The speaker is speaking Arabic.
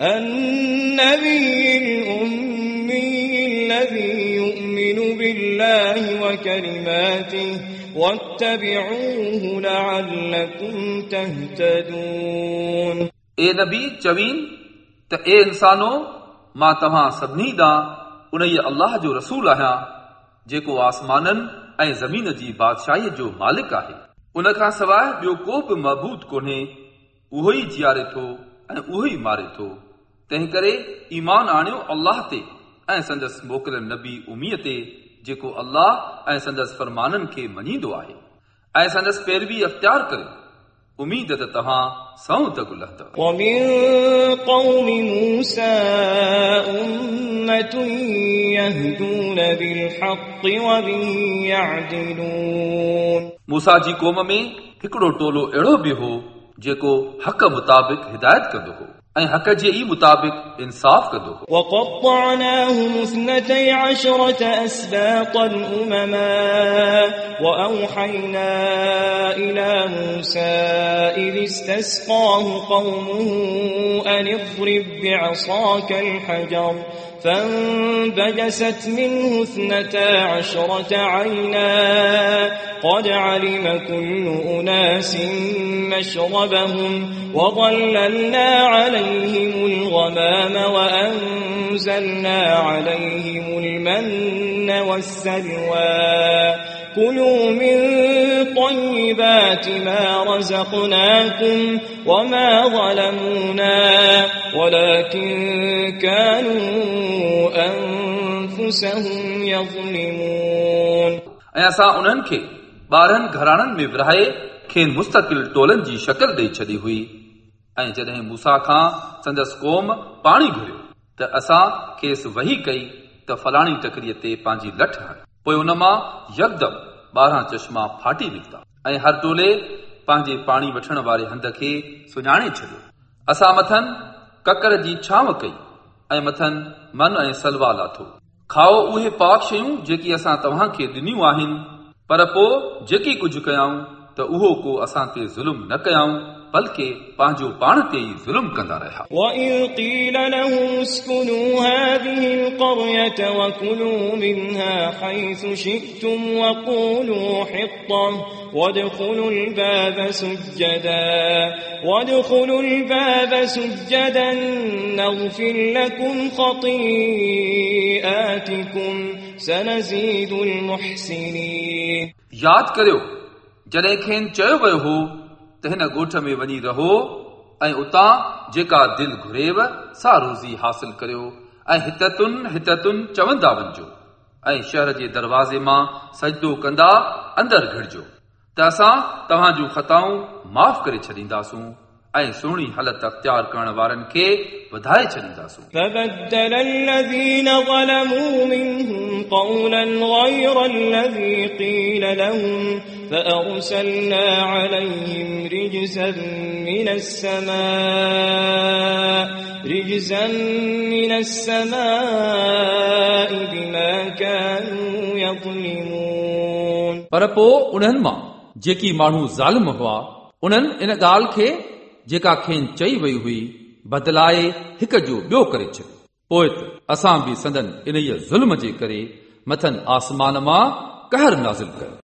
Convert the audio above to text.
النبي الأمي الذي يؤمن بالله وكلماته واتبعوه لعلكم تهتدون ए नबी चवीन त ए इंसानो मां तव्हां सभिनी ॾांहुं उन ई अलाह जो रसूल आहियां जेको आसमाननि ऐं ज़मीन जी बादशाहीअ जो मालिक आहे उन खां सवाइ ॿियो को बि महबूद कोन्हे उहो ई जीआरे थो ऐं उहो ई मारे थो तंहिं करे ईमान आणियो अलाह ते ऐं संदसि मोकिलियल नबी उमीअ ते जेको अलाह ऐं संदसि फरमाननि खे मञींदो आहे ऐं संदसि पैरवी अख़्तियार करे उमीद त तव्हां सऊं त गुलहदव ومن قوم موسى أمة يهدون بالحق وبه يعدلون मूसा जी क़ौम में हिकिड़ो टोलो अहिड़ो बि हो जेको हक़ मुताबिक़ हिदायत कंदो हो ऐं हक़ जे ई मुताबिक़ इंसाफ़ कंदो हो وقطعناهم اثنتي عشرة أسباطا أمما وأوحينا إلى موسى إذ استسقاه قومه أن اضرب بعصاك الحجر فانبجست منه اثنتا عشرة عينا قد علم كل أناس مشربهم وظللنا عليهم الغمام وأنزلنا عليهم المن والسلوى كلوا من طيبات ما رزقناكم وما ظلمونا ولكن كانوا أنفسهم يظلمون ऐं असां उन्हनि खे ٻارهن گهراڻن ۾ ورهائي کين مستقل ٽولن جي شڪل ڏيئي ڇڏي هئي ۽ جڏهن موسيٰ کان سندس قوم پاڻي گهريو ته اسان کيس وهي ڪئي ته فلاڻي ٽڪريءَ تي پنهنجي لٺ هڻي پوءِ ان مان يڪدم ٻارهن چشما ڦاٽي نڪتا ۽ هر ٽولي پنهنجي پاڻي وٺڻ واري هنڌ کي سڃاڻي ڇڏيو اسان مٿن ڪڪر جي ڇانو ڪئي ۽ مٿن من ۽ سلوا لاٿو کائو اهي پاڪ شيون جيڪي اسان توهان کي ڏنيون آهن पर पोइ जेकी कुझु कयाऊं त उहो को असां ते ज़ुल्म न कयाऊं बल्कि पंहिंजो पाण ते ई ज़ुल्म कंदा रहिया وإذ قيل لهم اسكنوا هذه القرية وكلوا منها حيث شئتم وقولوا حطة وادخلوا الباب سجدا وادخلوا الباب سجدا نغفر لكم خطيئاتكم سنزيد المحسنين यादि करियो जॾहिं खेनि चयो वियो हो त हिन ॻोठ में वञी रहो ऐं उतां जेका दिलि घुरेव सा रोज़ी हासिल करियो ऐं हिततुन हिततुन चवंदा वञिजो ऐं शहर जे दरवाज़े मां सजदो कंदा अंदरि घिड़जो त असां तव्हां जूं ख़ताऊं माफ़ करे छॾींदासूं ऐं सुहिणी हालत अख़्तियार करण वारनि खे वधाए छॾींदासूं فبدل الذين ظلموا منهم قولا غير الذي قيل لهم فأرسلنا عليهم رجزا من السماء رجزا من السماء بما كانوا يظلمون पर पोइ उन्हनि मां جيڪي ماڻهو ظالم هئا انهن ان ڳالهه کي جيڪا کين چئي وئي هئي بدلائي هڪ جو ٻيو ڪري ڇڏيو. پوءِ ته اسان به سندن ان ظلم جي ڪري مٿن آسمان مان ڪهر نازل ڪيو